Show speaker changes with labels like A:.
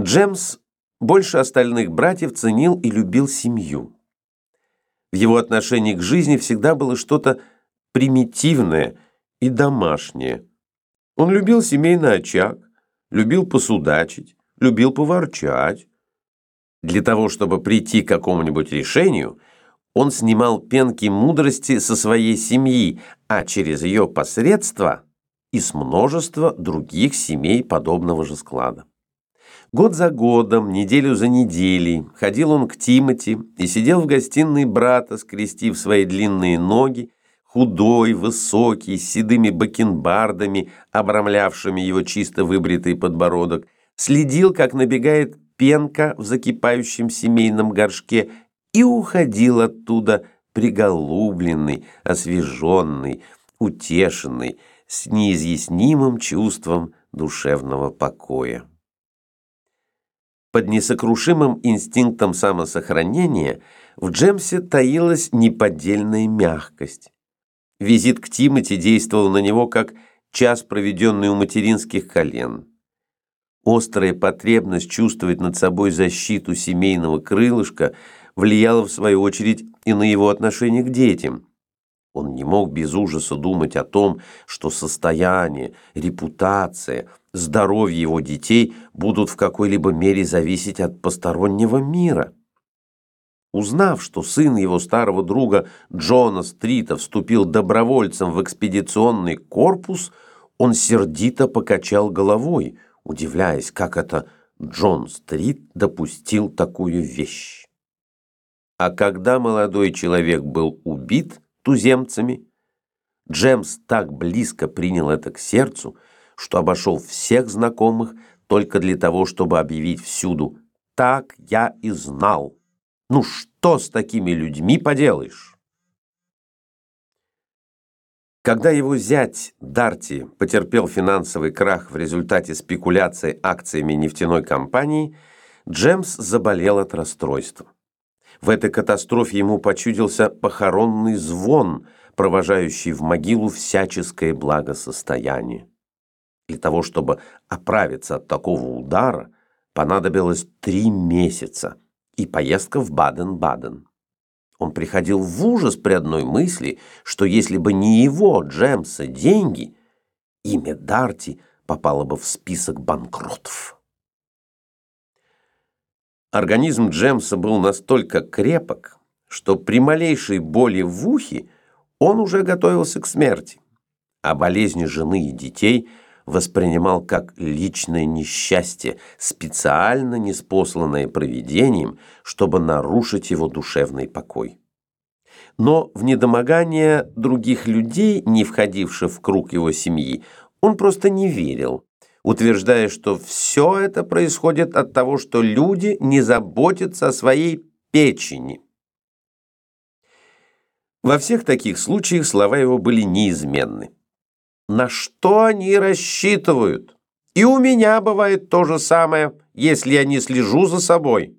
A: Джемс больше остальных братьев ценил и любил семью. В его отношении к жизни всегда было что-то примитивное и домашнее. Он любил семейный очаг, любил посудачить, любил поворчать. Для того, чтобы прийти к какому-нибудь решению, он снимал пенки мудрости со своей семьи, а через ее посредство и с множества других семей подобного же склада. Год за годом, неделю за неделей ходил он к Тимати и сидел в гостиной брата, скрестив свои длинные ноги, худой, высокий, с седыми бакенбардами, обрамлявшими его чисто выбритый подбородок, следил, как набегает пенка в закипающем семейном горшке и уходил оттуда приголубленный, освеженный, утешенный, с неизъяснимым чувством душевного покоя. Под несокрушимым инстинктом самосохранения в Джемсе таилась неподдельная мягкость. Визит к Тимати действовал на него как час, проведенный у материнских колен. Острая потребность чувствовать над собой защиту семейного крылышка влияла, в свою очередь, и на его отношение к детям. Он не мог без ужаса думать о том, что состояние, репутация, здоровье его детей будут в какой-либо мере зависеть от постороннего мира. Узнав, что сын его старого друга Джона Стрита вступил добровольцем в экспедиционный корпус, он сердито покачал головой, удивляясь, как это Джон Стрит допустил такую вещь. А когда молодой человек был убит, туземцами. Джемс так близко принял это к сердцу, что обошел всех знакомых только для того, чтобы объявить всюду «Так я и знал». Ну что с такими людьми поделаешь? Когда его зять Дарти потерпел финансовый крах в результате спекуляции акциями нефтяной компании, Джемс заболел от расстройства. В этой катастрофе ему почудился похоронный звон, провожающий в могилу всяческое благосостояние. Для того, чтобы оправиться от такого удара, понадобилось три месяца и поездка в Баден-Баден. Он приходил в ужас при одной мысли, что если бы не его, Джемса, деньги, имя Дарти попало бы в список банкротов. Организм Джемса был настолько крепок, что при малейшей боли в ухе он уже готовился к смерти, а болезни жены и детей воспринимал как личное несчастье, специально неспосланное провидением, чтобы нарушить его душевный покой. Но в недомогание других людей, не входивших в круг его семьи, он просто не верил – утверждая, что все это происходит от того, что люди не заботятся о своей печени. Во всех таких случаях слова его были неизменны. На что они рассчитывают? И у меня бывает то же самое, если я не слежу за собой.